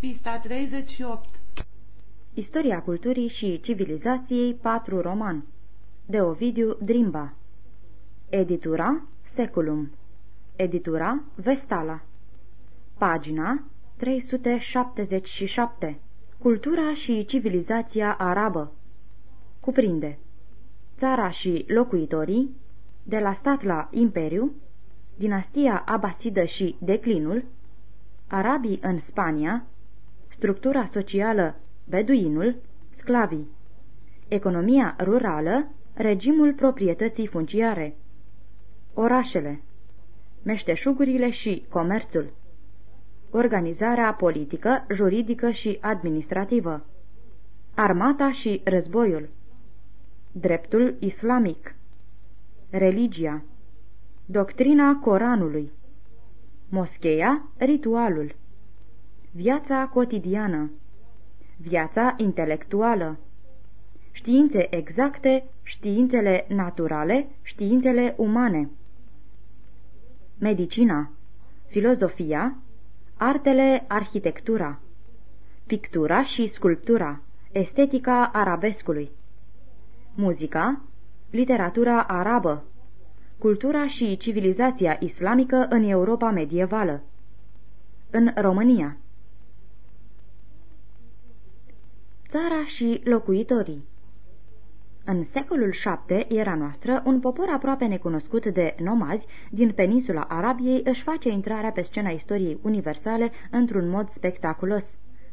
Pista 38 Istoria culturii și civilizației 4 roman. De Ovidiu Drimba. Editura Seculum. Editura Vestala. Pagina 377 Cultura și civilizația arabă. Cuprinde. Țara și locuitorii De la stat la imperiu Dinastia abasidă și declinul Arabii în Spania Structura socială Beduinul Sclavii. Economia rurală Regimul proprietății funciare. Orașele Meșteșugurile și comerțul. Organizarea politică, juridică și administrativă. Armata și războiul. Dreptul islamic. Religia. Doctrina Coranului. Moscheia, ritualul Viața cotidiană. Viața intelectuală. Științe exacte, științele naturale, științele umane. Medicina. Filozofia. Artele, arhitectura. Pictura și sculptura. Estetica arabescului. Muzica. Literatura arabă. Cultura și civilizația islamică în Europa medievală. În România Țara și locuitorii în secolul VII era noastră, un popor aproape necunoscut de nomazi din peninsula Arabiei își face intrarea pe scena istoriei universale într-un mod spectaculos.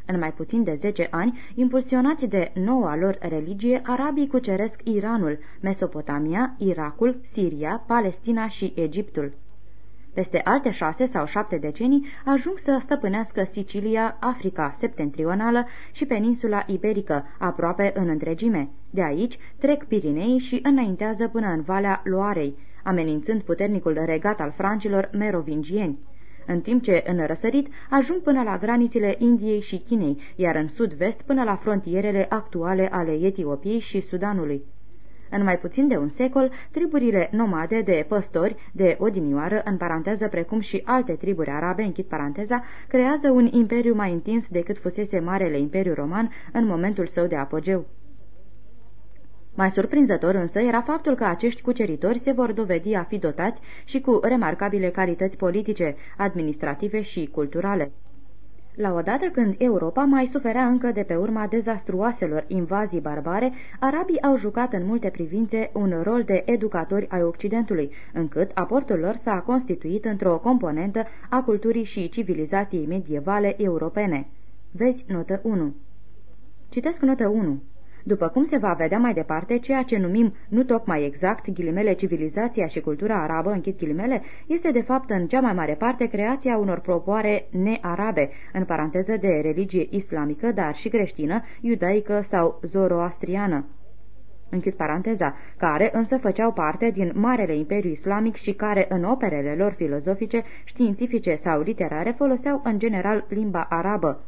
În mai puțin de 10 ani, impulsionați de noua lor religie, arabii cuceresc Iranul, Mesopotamia, Irakul, Siria, Palestina și Egiptul. Peste alte șase sau șapte decenii ajung să stăpânească Sicilia, Africa septentrională și peninsula iberică, aproape în întregime. De aici trec Pirinei și înaintează până în Valea Loarei, amenințând puternicul regat al francilor merovingieni în timp ce în răsărit ajung până la granițele Indiei și Chinei, iar în sud-vest până la frontierele actuale ale Etiopiei și Sudanului. În mai puțin de un secol, triburile nomade de păstori, de odinioară, în paranteză precum și alte triburi arabe, închid paranteza, creează un imperiu mai întins decât fusese Marele Imperiu Roman în momentul său de apogeu. Mai surprinzător însă era faptul că acești cuceritori se vor dovedi a fi dotați și cu remarcabile calități politice, administrative și culturale. La odată când Europa mai suferea încă de pe urma dezastruoaselor invazii barbare, arabii au jucat în multe privințe un rol de educatori ai Occidentului, încât aportul lor s-a constituit într-o componentă a culturii și civilizației medievale europene. Vezi notă 1. Citesc notă 1. După cum se va vedea mai departe, ceea ce numim nu tocmai exact ghilimele civilizația și cultura arabă, închid ghilimele, este de fapt în cea mai mare parte creația unor propoare nearabe, în paranteză de religie islamică, dar și creștină, iudaică sau zoroastriană închid paranteza, care însă făceau parte din Marele Imperiu Islamic și care în operele lor filozofice, științifice sau literare foloseau în general limba arabă.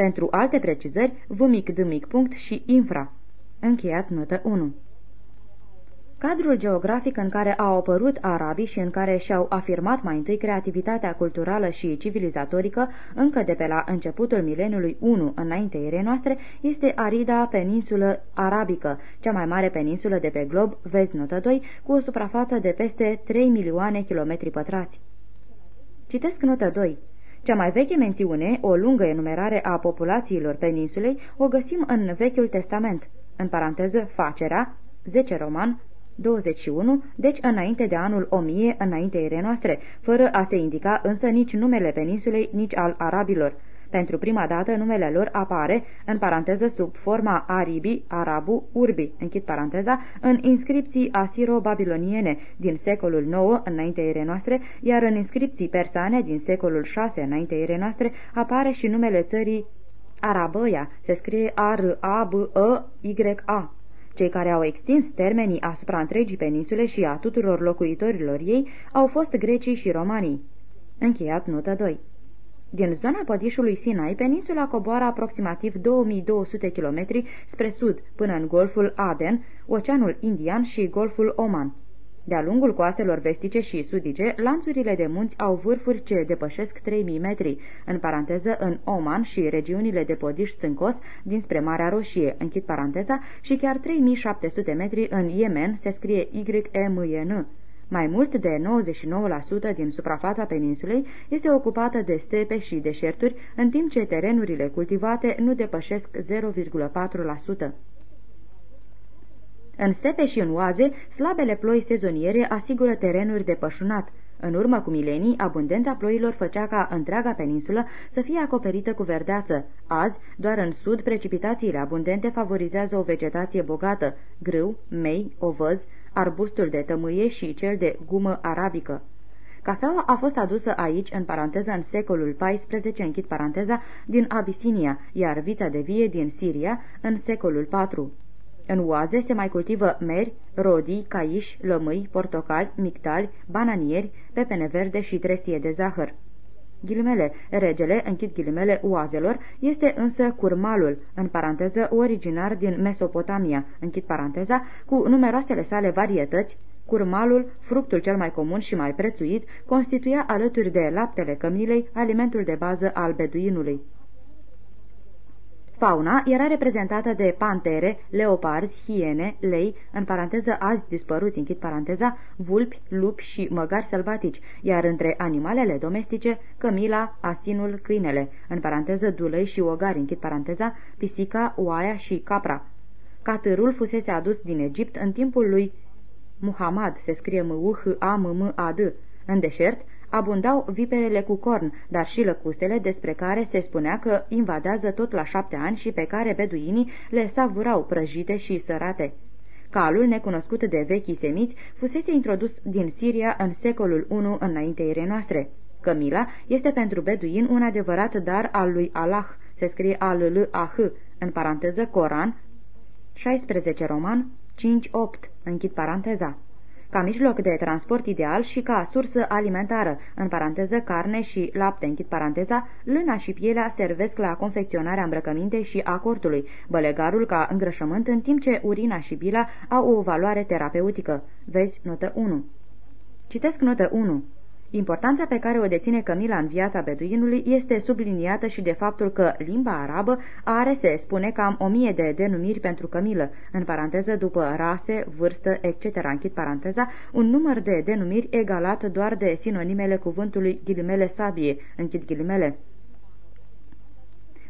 Pentru alte precizări, v mic d mic punct și infra. Încheiat notă 1. Cadrul geografic în care au apărut arabii și în care și-au afirmat mai întâi creativitatea culturală și civilizatorică, încă de pe la începutul mileniului 1 înainte erei noastre, este arida peninsulă arabică, cea mai mare peninsulă de pe glob, vezi notă 2, cu o suprafață de peste 3 milioane kilometri pătrați. Citesc notă 2. Cea mai veche mențiune, o lungă enumerare a populațiilor peninsulei, o găsim în Vechiul Testament, în paranteză facerea, 10 roman, 21, deci înainte de anul 1000, înainte ere noastre, fără a se indica însă nici numele peninsulei, nici al arabilor. Pentru prima dată numele lor apare, în paranteză sub forma aribi, arabu, urbi, închid paranteza, în inscripții asiro-babiloniene din secolul IX înainte ere noastre, iar în inscripții persane din secolul VI înainte ere noastre apare și numele țării Arabăia, se scrie A-R-A-B-E-Y-A. Cei care au extins termenii asupra întregii peninsule și a tuturor locuitorilor ei au fost grecii și romanii. Încheiat notă 2 din zona pădișului Sinai, peninsula coboară aproximativ 2200 km spre sud, până în Golful Aden, Oceanul Indian și Golful Oman. De-a lungul coastelor vestice și sudice, lanțurile de munți au vârfuri ce depășesc 3000 metri, în paranteză în Oman și regiunile de podiș stâncos dinspre Marea Roșie, închid paranteza, și chiar 3700 metri în Yemen, se scrie Y-E-M-E-N. Mai mult de 99% din suprafața peninsulei este ocupată de stepe și deșerturi, în timp ce terenurile cultivate nu depășesc 0,4%. În stepe și în oaze, slabele ploi sezoniere asigură terenuri de pășunat. În urmă cu milenii, abundența ploilor făcea ca întreaga peninsulă să fie acoperită cu verdeață. Azi, doar în sud, precipitațiile abundente favorizează o vegetație bogată, grâu, mei, ovăz, arbustul de tămâie și cel de gumă arabică. Cafeaua a fost adusă aici, în paranteză, în secolul XIV, închid paranteza, din Abisinia, iar vița de vie din Siria, în secolul IV. În oaze se mai cultivă meri, rodii, caiși, lămâi, portocali, mictali, bananieri, pepene verde și trestie de zahăr. Ghilimele, regele, închid ghilimele, oazelor, este însă curmalul, în paranteză originar din Mesopotamia, închid paranteza, cu numeroasele sale varietăți, Curmalul, fructul cel mai comun și mai prețuit, constituia alături de laptele cămilei alimentul de bază al beduinului. Fauna era reprezentată de pantere, leoparzi, hiene, lei, în paranteză azi dispăruți, închid paranteza, vulpi, lupi și măgari sălbatici, iar între animalele domestice, cămila, asinul, câinele, în paranteză dulei și ogari, închid paranteza, pisica, oaia și capra. Catârul fusese adus din Egipt în timpul lui Muhammad, se scrie m u h a m m a d în deșert, abundau viperele cu corn, dar și lăcustele despre care se spunea că invadează tot la șapte ani și pe care beduinii le savurau prăjite și sărate. Calul, necunoscut de vechii semiți, fusese introdus din Siria în secolul I înainteire noastre. Cămila este pentru beduin un adevărat dar al lui Allah, se scrie al l a h în paranteză Coran, 16 roman, 5-8, închid paranteza ca mijloc de transport ideal și ca sursă alimentară, în paranteză carne și lapte, închid paranteza, lâna și pielea servesc la confecționarea îmbrăcămintei și a cortului, bălegarul ca îngrășământ, în timp ce urina și bila au o valoare terapeutică. Vezi notă 1. Citesc notă 1. Importanța pe care o deține Cămila în viața beduinului este subliniată și de faptul că limba arabă are, se spune, cam o mie de denumiri pentru Cămilă, în paranteză după rase, vârstă, etc., închid paranteza, un număr de denumiri egalat doar de sinonimele cuvântului ghilimele sabie, închid ghilimele.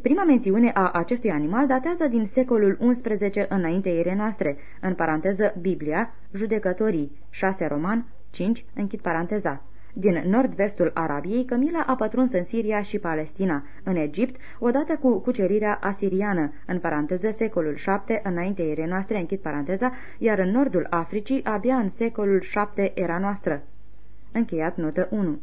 Prima mențiune a acestui animal datează din secolul XI înainte noastre, în paranteză Biblia, judecătorii, 6 roman, 5, închid paranteza. Din nord-vestul Arabiei, Camila a pătruns în Siria și Palestina, în Egipt, odată cu cucerirea asiriană, în paranteză secolul 7 înainte erei noastre, închid paranteza, iar în nordul Africii abia în secolul 7 era noastră. Încheiat notă 1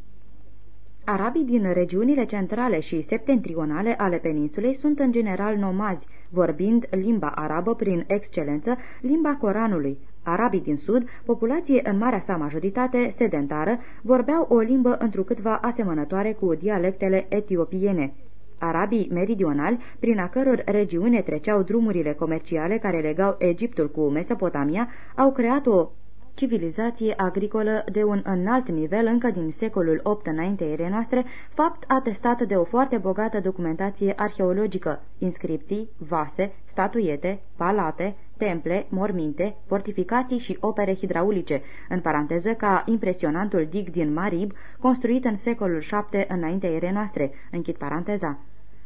Arabii din regiunile centrale și septentrionale ale peninsulei sunt în general nomazi, vorbind limba arabă prin excelență, limba Coranului, Arabii din sud, populație în marea sa majoritate sedentară, vorbeau o limbă întrucâtva asemănătoare cu dialectele etiopiene. Arabii meridionali, prin a căror regiune treceau drumurile comerciale care legau Egiptul cu Mesopotamia, au creat o civilizație agricolă de un înalt nivel încă din secolul VIII înainte ere noastre, fapt atestat de o foarte bogată documentație arheologică, inscripții, vase, statuiete, palate, temple, morminte, fortificații și opere hidraulice, în paranteză ca impresionantul dig din Marib, construit în secolul VII înainte ere noastre, închid paranteza.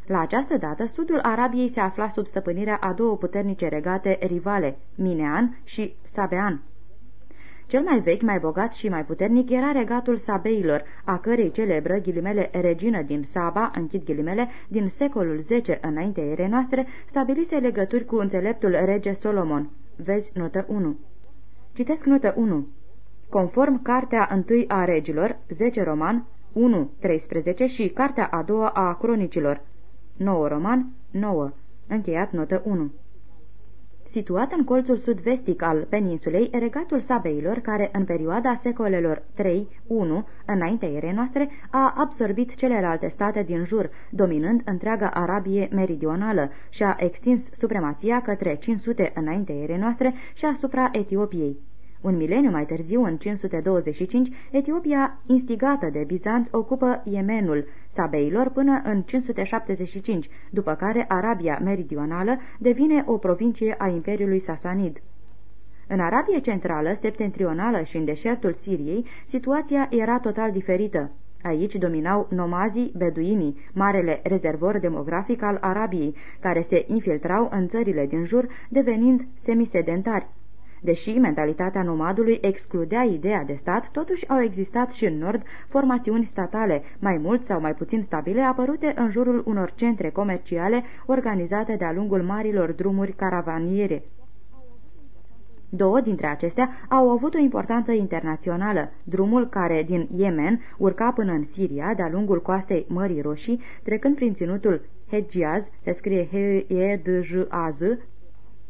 La această dată, sudul Arabiei se afla sub stăpânirea a două puternice regate rivale, Minean și Sabean. Cel mai vechi, mai bogat și mai puternic era regatul Sabeilor, a cărei celebră ghilimele regină din Saba, închid ghilimele, din secolul X înainte ere noastre, stabilise legături cu înțeleptul rege Solomon. Vezi notă 1. Citesc notă 1. Conform cartea întâi a regilor, 10 roman, 1.13 și cartea a doua a cronicilor, 9 roman, 9. Încheiat notă 1. Situat în colțul sud-vestic al peninsulei, regatul Sabeilor, care în perioada secolelor 3-1, înainte ere noastre, a absorbit celelalte state din jur, dominând întreaga Arabie meridională și a extins supremația către 500 înainte ere noastre și asupra Etiopiei. Un mileniu mai târziu, în 525, Etiopia, instigată de Bizanț, ocupă Yemenul Sabeilor până în 575, după care Arabia Meridională devine o provincie a Imperiului Sasanid. În Arabia Centrală, septentrională și în deșertul Siriei, situația era total diferită. Aici dominau nomazii beduinii, marele rezervor demografic al Arabiei, care se infiltrau în țările din jur, devenind semisedentari. Deși mentalitatea nomadului excludea ideea de stat, totuși au existat și în nord formațiuni statale, mai mult sau mai puțin stabile, apărute în jurul unor centre comerciale organizate de-a lungul marilor drumuri caravaniere. Două dintre acestea au avut o importanță internațională. Drumul care din Yemen urca până în Siria, de-a lungul coastei Mării Roșii, trecând prin ținutul Hejiaz, se scrie H-E-D-J-A-Z,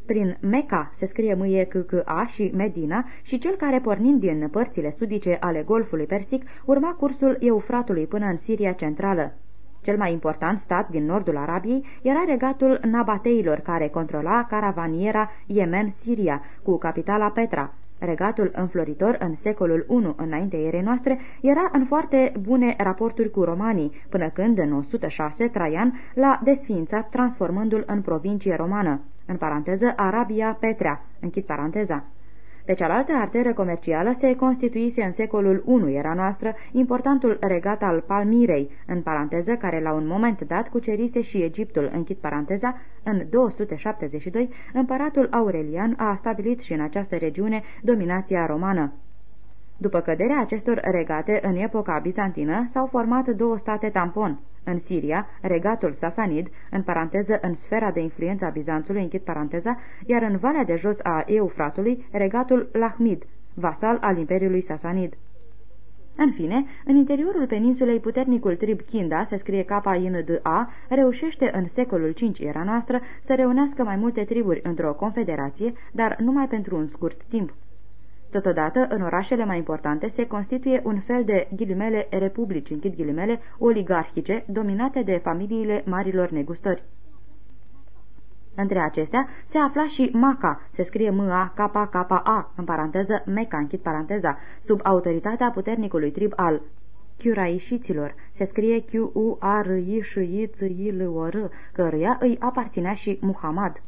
prin Mecca se scrie m e c c a și Medina și cel care pornind din părțile sudice ale Golfului Persic urma cursul Eufratului până în Siria centrală. Cel mai important stat din nordul Arabiei era regatul Nabateilor, care controla caravaniera Yemen-Siria, cu capitala Petra. Regatul înfloritor în secolul I înainte erei noastre era în foarte bune raporturi cu romanii, până când în 106 Traian l-a desființat transformându-l în provincie romană, în paranteză Arabia Petrea, închid paranteza. Pe cealaltă arteră comercială se constituise în secolul I era noastră importantul regat al Palmirei, în paranteză, care la un moment dat cucerise și Egiptul, închid paranteza, în 272, împăratul Aurelian a stabilit și în această regiune dominația romană. După căderea acestor regate în epoca bizantină, s-au format două state tampon. În Siria, regatul Sasanid, în paranteză în sfera de influență a Bizanțului, închid paranteza, iar în valea de jos a Eufratului, regatul Lahmid, vasal al Imperiului Sasanid. În fine, în interiorul peninsulei, puternicul trib Kinda, se scrie k i n d a reușește în secolul V era noastră să reunească mai multe triburi într-o confederație, dar numai pentru un scurt timp. Totodată, în orașele mai importante se constituie un fel de ghilimele republici, închid ghilimele, oligarhice, dominate de familiile marilor negustori. Între acestea se afla și Maca, se scrie M-A-K-K-A, în paranteză Meca, închid paranteza, sub autoritatea puternicului trib al Chiuraișiților, se scrie Q-U-A-R-I-Ș-I-Ț-I-L-O-R, căruia îi aparținea și Muhammad.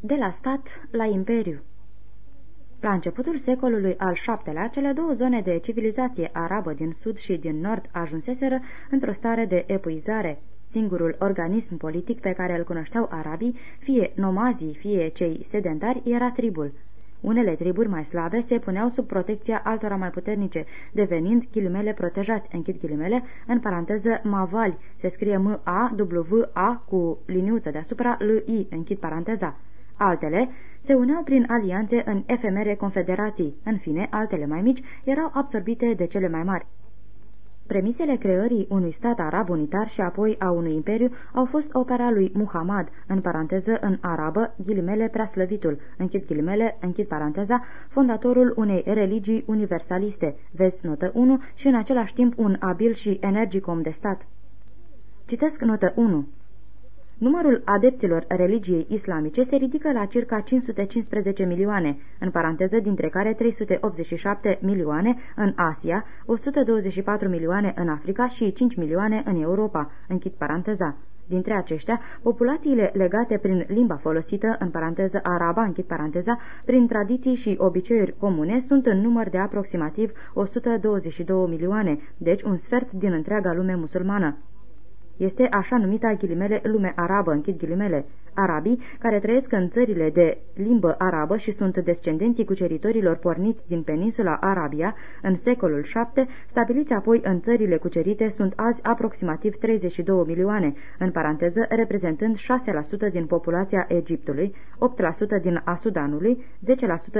De la stat la imperiu la începutul secolului al VII-lea, cele două zone de civilizație arabă din sud și din nord ajunseseră într-o stare de epuizare. Singurul organism politic pe care îl cunoșteau arabii, fie nomazii, fie cei sedentari, era tribul. Unele triburi mai slabe se puneau sub protecția altora mai puternice, devenind ghilimele protejați, închid ghilimele, în paranteză mavali, se scrie M-A-W-A cu liniuță deasupra L-I, închid paranteza. Altele se uneau prin alianțe în efemere confederații, în fine, altele mai mici erau absorbite de cele mai mari. Premisele creării unui stat arab unitar și apoi a unui imperiu au fost opera lui Muhammad, în paranteză în arabă, ghilimele preaslăvitul, închid ghilimele, închid paranteza, fondatorul unei religii universaliste, vezi notă 1, și în același timp un abil și energic om de stat. Citesc notă 1. Numărul adepților religiei islamice se ridică la circa 515 milioane, în paranteză dintre care 387 milioane în Asia, 124 milioane în Africa și 5 milioane în Europa, închid paranteza. Dintre aceștia, populațiile legate prin limba folosită, în paranteză araba, închid paranteza, prin tradiții și obiceiuri comune, sunt în număr de aproximativ 122 milioane, deci un sfert din întreaga lume musulmană. Este așa numita ghilimele lume arabă, închid ghilimele. Arabii, care trăiesc în țările de limbă arabă și sunt descendenții cuceritorilor porniți din peninsula Arabia în secolul VII, stabiliți apoi în țările cucerite, sunt azi aproximativ 32 milioane, în paranteză reprezentând 6% din populația Egiptului, 8% din a Sudanului,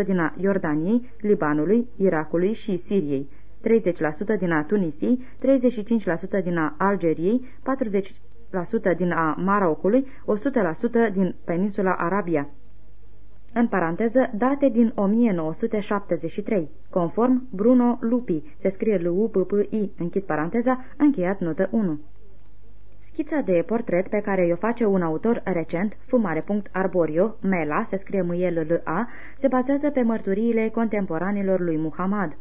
10% din a Iordaniei, Libanului, Irakului și Siriei. 30% din a Tunisiei, 35% din a Algeriei, 40% din a Marocului, 100% din peninsula Arabia. În paranteză, date din 1973, conform Bruno Lupi, se scrie l u p p i închid paranteza, încheiat notă 1. Schița de portret pe care o face un autor recent, Arborio, Mela, se scrie M-L-L-A, se bazează pe mărturiile contemporanilor lui Muhammad.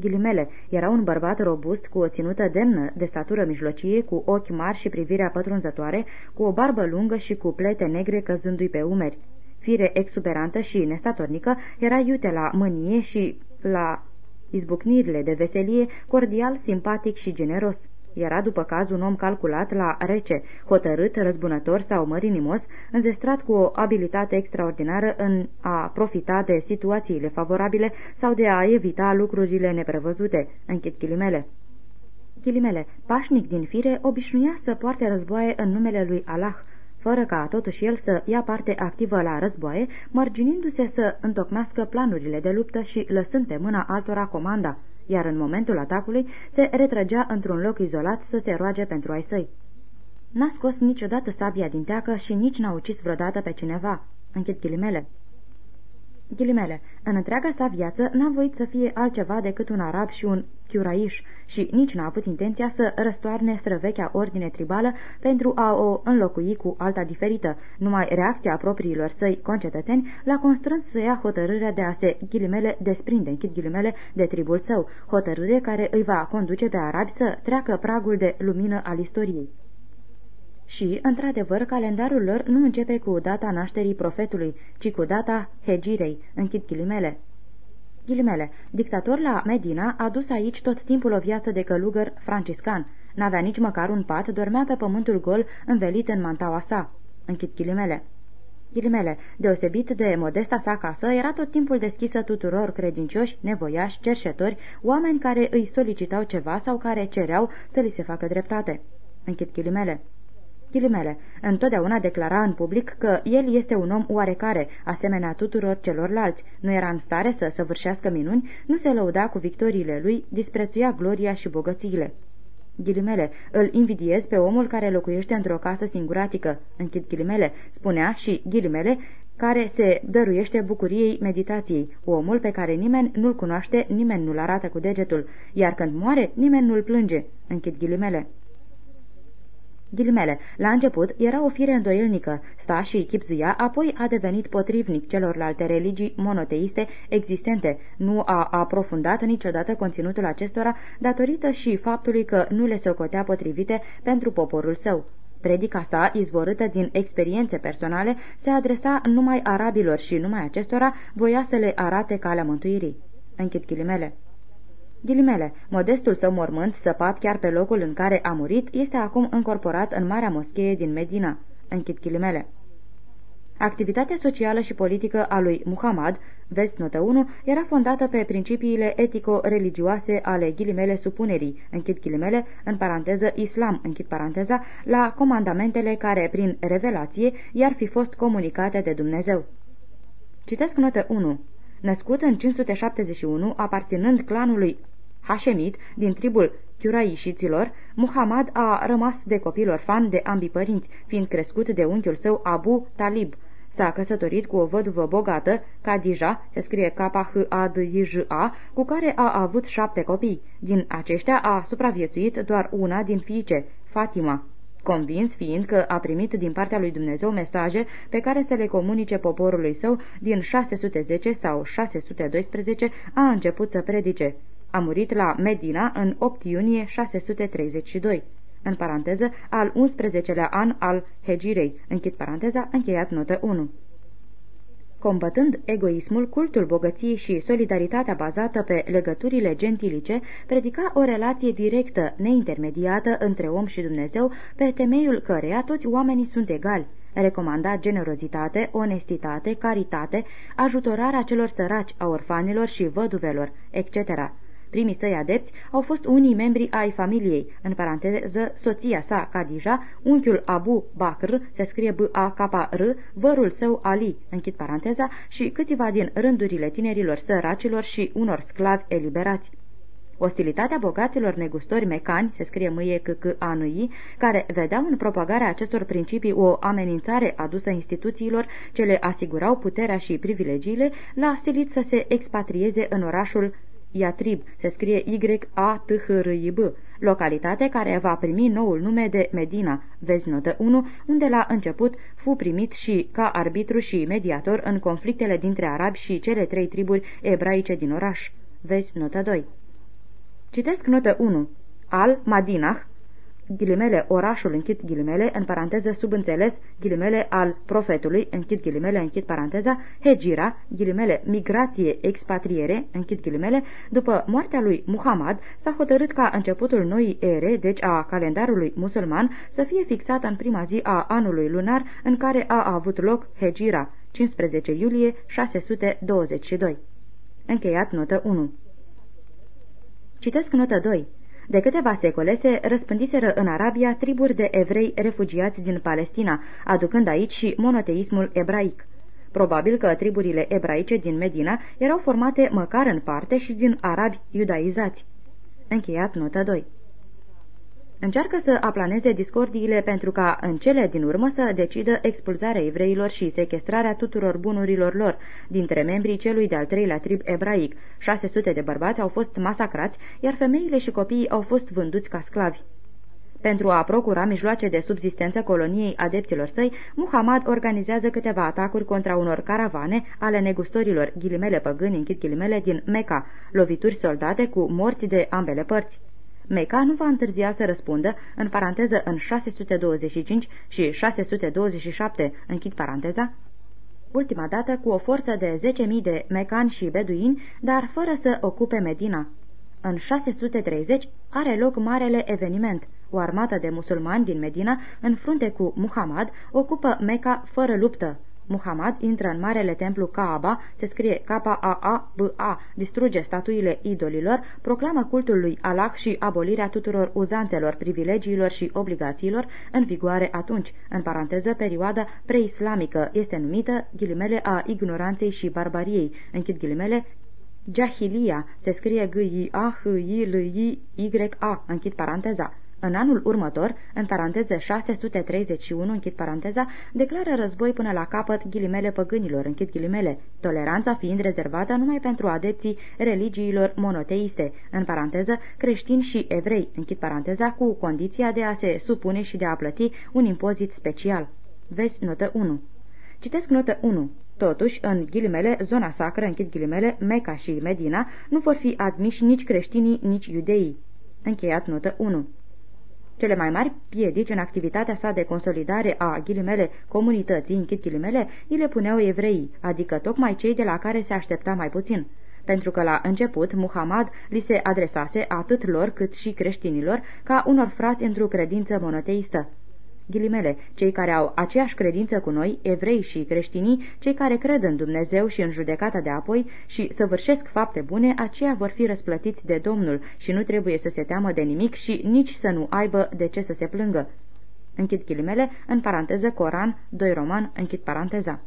Ghilimele, era un bărbat robust, cu o ținută demnă, de statură mijlocie, cu ochi mari și privirea pătrunzătoare, cu o barbă lungă și cu plete negre căzându-i pe umeri. Fire exuberantă și nestatornică, era iute la mânie și la izbucnirile de veselie, cordial, simpatic și generos. Era după caz un om calculat la rece, hotărât, răzbunător sau mărinimos, înzestrat cu o abilitate extraordinară în a profita de situațiile favorabile sau de a evita lucrurile neprevăzute. Închid ghilimele. Ghilimele, pașnic din fire, obișnuia să poarte războaie în numele lui Allah, fără ca totuși el să ia parte activă la războaie, mărginindu-se să întocmească planurile de luptă și lăsând pe mâna altora comanda iar în momentul atacului se retrăgea într-un loc izolat să se roage pentru ai săi. N-a scos niciodată sabia din teacă și nici n-a ucis vreodată pe cineva. Închid ghilimele. Ghilimele, în întreaga sa viață n-a voit să fie altceva decât un arab și un chiuraiș și nici n-a avut intenția să răstoarne străvechea ordine tribală pentru a o înlocui cu alta diferită. Numai reacția propriilor săi concetățeni l-a constrâns să ia hotărârea de a se, ghilimele, desprinde, închid ghilimele, de tribul său, hotărâre care îi va conduce pe arabi să treacă pragul de lumină al istoriei. Și, într-adevăr, calendarul lor nu începe cu data nașterii profetului, ci cu data hegirei, închid ghilimele. Ghilimele, dictator la Medina a dus aici tot timpul o viață de călugăr franciscan. N-avea nici măcar un pat, dormea pe pământul gol, învelit în mantaua sa. Închid ghilimele. Ghilimele, deosebit de modesta sa casă, era tot timpul deschisă tuturor credincioși, nevoiași, cerșetori, oameni care îi solicitau ceva sau care cereau să li se facă dreptate. Închid ghilimele. Ghilimele, întotdeauna declara în public că el este un om oarecare, asemenea tuturor celorlalți, nu era în stare să săvârșească minuni, nu se lăuda cu victoriile lui, disprețuia gloria și bogățiile. Ghilimele, îl invidiez pe omul care locuiește într-o casă singuratică, închid ghilimele, spunea și ghilimele, care se dăruiește bucuriei meditației, omul pe care nimeni nu-l cunoaște, nimeni nu-l arată cu degetul, iar când moare, nimeni nu-l plânge, închid ghilimele. Ghilimele, la început era o fire îndoielnică, sta și chipzuia, apoi a devenit potrivnic celorlalte religii monoteiste existente, nu a aprofundat niciodată conținutul acestora datorită și faptului că nu le socotea potrivite pentru poporul său. Predica sa, izvorâtă din experiențe personale, se adresa numai arabilor și numai acestora voia să le arate calea mântuirii. Închid ghilimele. Ghilimele, modestul său mormânt, săpat chiar pe locul în care a murit, este acum încorporat în Marea Moschee din Medina. Închid ghilimele. Activitatea socială și politică a lui Muhammad, vezi notă 1, era fondată pe principiile etico-religioase ale ghilimele supunerii, închid ghilimele, în paranteză islam, închid paranteza, la comandamentele care, prin revelație, i-ar fi fost comunicate de Dumnezeu. Citesc notă 1. Născut în 571, aparținând clanului Hashemit din tribul Chiuraișiților, Muhammad a rămas de copil orfan de ambii părinți, fiind crescut de unchiul său Abu Talib. S-a căsătorit cu o văduvă bogată, Kadija, se scrie k h a d i j a cu care a avut șapte copii. Din aceștia a supraviețuit doar una din fiice, Fatima convins fiind că a primit din partea lui Dumnezeu mesaje pe care să le comunice poporului său din 610 sau 612 a început să predice. A murit la Medina în 8 iunie 632 în paranteză, al 11-lea an al Hegirei, închid paranteza, încheiat notă 1. Combătând egoismul, cultul bogăției și solidaritatea bazată pe legăturile gentilice, predica o relație directă, neintermediată între om și Dumnezeu, pe temeiul căreia toți oamenii sunt egali. Recomanda generozitate, onestitate, caritate, ajutorarea celor săraci, a orfanilor și văduvelor, etc. Primii săi adepți au fost unii membri ai familiei, în paranteză soția sa Kadija, unchiul Abu Bakr, se scrie B-A-K-R, vărul său Ali, închid paranteza, și câțiva din rândurile tinerilor săracilor și unor sclavi eliberați. Ostilitatea bogaților negustori mecani, se scrie mâie c c a n -I, care vedeau în propagarea acestor principii o amenințare adusă instituțiilor ce le asigurau puterea și privilegiile, l-a silit să se expatrieze în orașul Iatrib, se scrie Y-A-T-H-R-I-B, localitate care va primi noul nume de Medina, vezi notă 1, unde la început fu primit și ca arbitru și mediator în conflictele dintre arabi și cele trei triburi ebraice din oraș, vezi notă 2. Citesc notă 1. Al Madinah, ghilimele orașul închid ghilimele, în paranteză subînțeles ghilimele al profetului, închid ghilimele, închid paranteza, Hegira, ghilimele migrație, expatriere, închid ghilimele, după moartea lui Muhammad s-a hotărât ca începutul noii ere, deci a calendarului musulman, să fie fixat în prima zi a anului lunar în care a avut loc Hegira, 15 iulie 622. Încheiat notă 1. Citesc notă 2. De câteva secole se răspândiseră în Arabia triburi de evrei refugiați din Palestina, aducând aici și monoteismul ebraic. Probabil că triburile ebraice din Medina erau formate măcar în parte și din arabi iudaizați. Încheiat notă 2 Încearcă să aplaneze discordiile pentru ca în cele din urmă să decidă expulzarea evreilor și sequestrarea tuturor bunurilor lor dintre membrii celui de-al treilea trib ebraic. 600 de bărbați au fost masacrați, iar femeile și copiii au fost vânduți ca sclavi. Pentru a procura mijloace de subzistență coloniei adepților săi, Muhammad organizează câteva atacuri contra unor caravane ale negustorilor, ghilimele păgâni, închid ghilimele, din Mecca, lovituri soldate cu morți de ambele părți. Meca nu va întârzia să răspundă, în paranteză în 625 și 627, închid paranteza, ultima dată cu o forță de 10.000 de mecani și beduini, dar fără să ocupe Medina. În 630 are loc marele eveniment. O armată de musulmani din Medina, în frunte cu Muhammad, ocupă Meca fără luptă. Muhammad intră în marele templu Kaaba, se scrie K-A-A-B-A, distruge statuile idolilor, proclamă cultul lui Allah și abolirea tuturor uzanțelor, privilegiilor și obligațiilor în vigoare atunci, în paranteză perioada preislamică, este numită ghilimele a ignoranței și barbariei, închid ghilimele, Jahilia, se scrie G-I-A-H-I-L-I-Y-A, închid paranteza. În anul următor, în paranteză 631, închid paranteza, declară război până la capăt ghilimele păgânilor, închid ghilimele, toleranța fiind rezervată numai pentru adepții religiilor monoteiste, în paranteză creștini și evrei, închid paranteza, cu condiția de a se supune și de a plăti un impozit special. Vezi notă 1. Citesc notă 1. Totuși, în ghilimele, zona sacră, închid ghilimele, Meca și Medina, nu vor fi admiși nici creștinii, nici iudeii. Încheiat notă 1. Cele mai mari piedici în activitatea sa de consolidare a ghilimele comunității, închid ghilimele, îi le puneau evreii, adică tocmai cei de la care se aștepta mai puțin. Pentru că la început Muhammad li se adresase atât lor cât și creștinilor ca unor frați într-o credință monoteistă ghilimele, cei care au aceeași credință cu noi, evrei și creștinii, cei care cred în Dumnezeu și în judecata de apoi și săvârșesc fapte bune, aceia vor fi răsplătiți de Domnul și nu trebuie să se teamă de nimic și nici să nu aibă de ce să se plângă. Închid ghilimele, în paranteză Coran, 2 Roman, închid paranteza.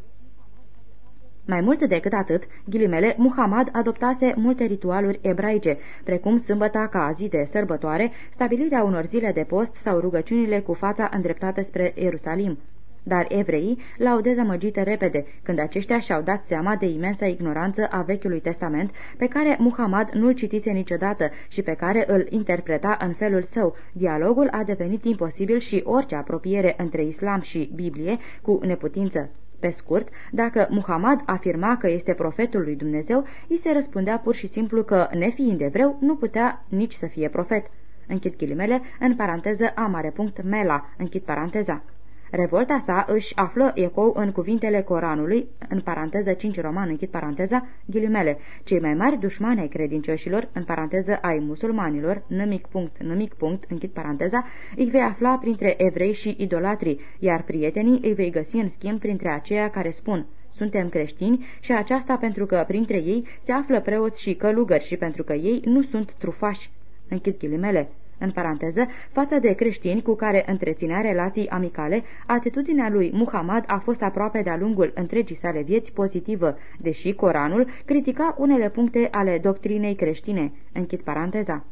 Mai mult decât atât, ghilimele, Muhammad adoptase multe ritualuri ebraice, precum sâmbăta ca zi de sărbătoare, stabilirea unor zile de post sau rugăciunile cu fața îndreptată spre Ierusalim. Dar evreii l-au dezamăgit repede, când aceștia și-au dat seama de imensa ignoranță a Vechiului Testament, pe care Muhammad nu-l citise niciodată și pe care îl interpreta în felul său. Dialogul a devenit imposibil și orice apropiere între islam și Biblie cu neputință. Pe scurt, dacă Muhammad afirma că este profetul lui Dumnezeu, îi se răspundea pur și simplu că, nefiind evreu, nu putea nici să fie profet. Închid ghilimele, în paranteză a mare punct mela, închid paranteza. Revolta sa își află ecou în cuvintele Coranului, în paranteză 5 roman, închid paranteza, ghilimele, cei mai mari dușmani ai credincioșilor, în paranteză ai musulmanilor, nimic punct, nimic punct, închid paranteza, îi vei afla printre evrei și idolatrii, iar prietenii îi vei găsi în schimb printre aceia care spun suntem creștini și aceasta pentru că printre ei se află preoți și călugări și pentru că ei nu sunt trufași. Închid ghilimele în paranteză, față de creștini cu care întreținea relații amicale, atitudinea lui Muhammad a fost aproape de-a lungul întregii sale vieți pozitivă, deși Coranul critica unele puncte ale doctrinei creștine. Închid paranteza.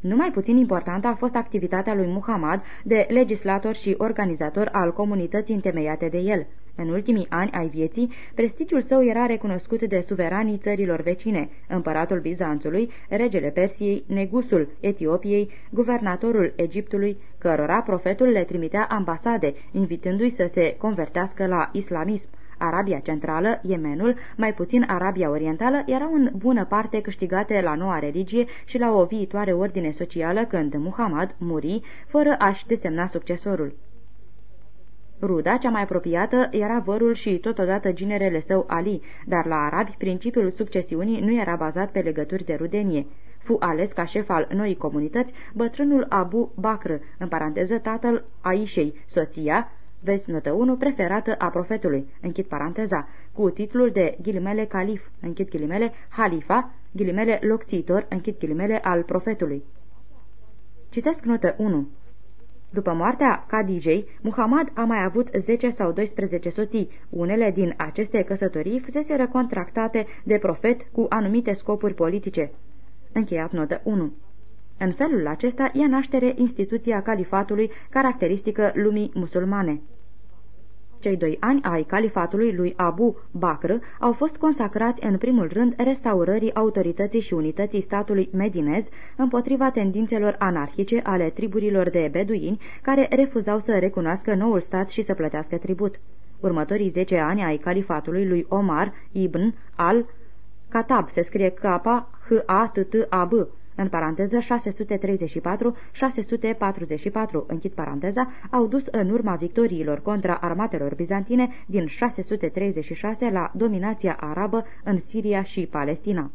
Numai puțin importantă a fost activitatea lui Muhammad de legislator și organizator al comunității întemeiate de el. În ultimii ani ai vieții, prestigiul său era recunoscut de suveranii țărilor vecine, împăratul Bizanțului, regele Persiei, negusul Etiopiei, guvernatorul Egiptului, cărora profetul le trimitea ambasade, invitându-i să se convertească la islamism. Arabia Centrală, Yemenul, mai puțin Arabia Orientală, erau în bună parte câștigate la noua religie și la o viitoare ordine socială când Muhammad muri, fără a-și desemna succesorul. Ruda cea mai apropiată era vărul și totodată ginerele său Ali, dar la arabi principiul succesiunii nu era bazat pe legături de rudenie. Fu ales ca șef al noii comunități bătrânul Abu Bakr, în paranteză tatăl Aishei, soția, vezi notă 1, preferată a profetului, închid paranteza, cu titlul de ghilimele calif, închid ghilimele, halifa, ghilimele locțitor, închid ghilimele al profetului. Citesc notă 1. După moartea Khadijei, Muhammad a mai avut 10 sau 12 soții. Unele din aceste căsătorii fusese contractate de profet cu anumite scopuri politice. Încheiat notă 1. În felul acesta ia naștere instituția califatului caracteristică lumii musulmane. Cei doi ani ai califatului lui Abu Bakr au fost consacrați în primul rând restaurării autorității și unității statului medinez împotriva tendințelor anarhice ale triburilor de beduini care refuzau să recunoască noul stat și să plătească tribut. Următorii zece ani ai califatului lui Omar ibn al-Khattab se scrie K-H-A-T-T-A-B în paranteză 634-644, închid paranteza, au dus în urma victoriilor contra armatelor bizantine din 636 la dominația arabă în Siria și Palestina.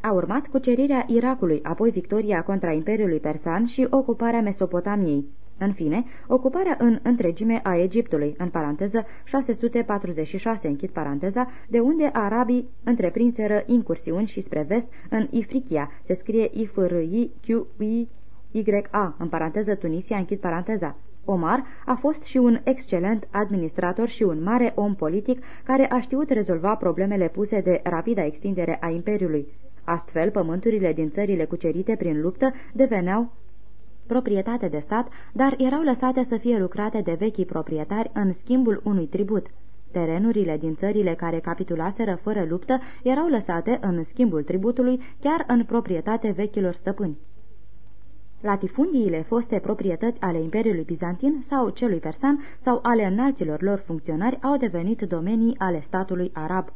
A urmat cucerirea Irakului, apoi victoria contra Imperiului Persan și ocuparea Mesopotamiei. În fine, ocuparea în întregime a Egiptului, în paranteză 646, închid paranteza, de unde arabii întreprinseră incursiuni și spre vest în Ifrichia, se scrie i f r i q i y a în paranteză Tunisia, închid paranteza. Omar a fost și un excelent administrator și un mare om politic care a știut rezolva problemele puse de rapida extindere a Imperiului. Astfel, pământurile din țările cucerite prin luptă deveneau proprietate de stat, dar erau lăsate să fie lucrate de vechii proprietari în schimbul unui tribut. Terenurile din țările care capitulaseră fără luptă erau lăsate în schimbul tributului chiar în proprietate vechilor stăpâni. Latifundiile foste proprietăți ale Imperiului Bizantin sau celui persan sau ale înalților lor funcționari au devenit domenii ale statului arab.